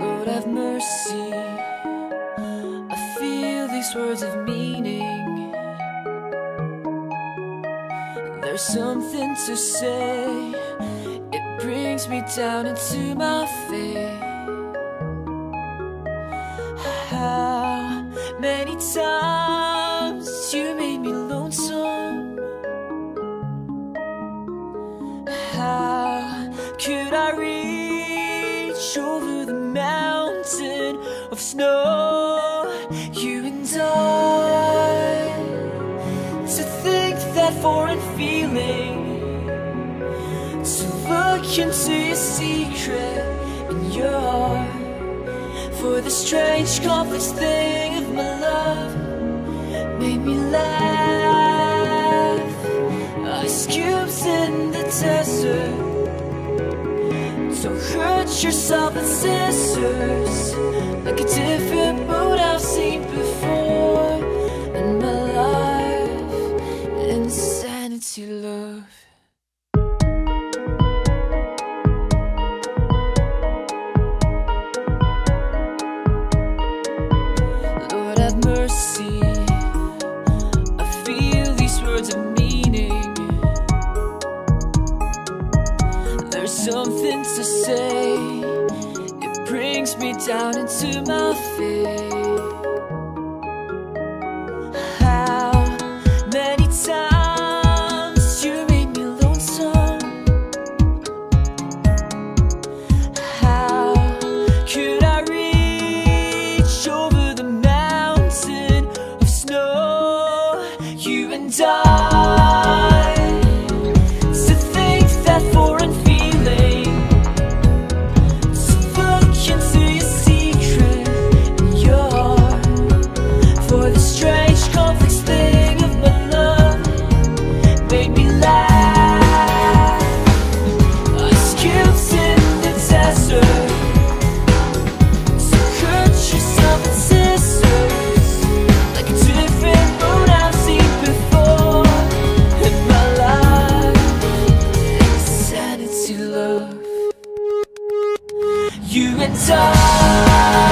Lord have mercy. I feel these words of meaning. There's something to say. It brings me down into my faith. How many times How could I reach over the mountain of snow? You and I to think that foreign feeling to look into your secret in your heart for the strange complex thing of my love made me laugh. Yourself with scissors. Like a different mood I've seen before Something to say. It brings me down into my faith. die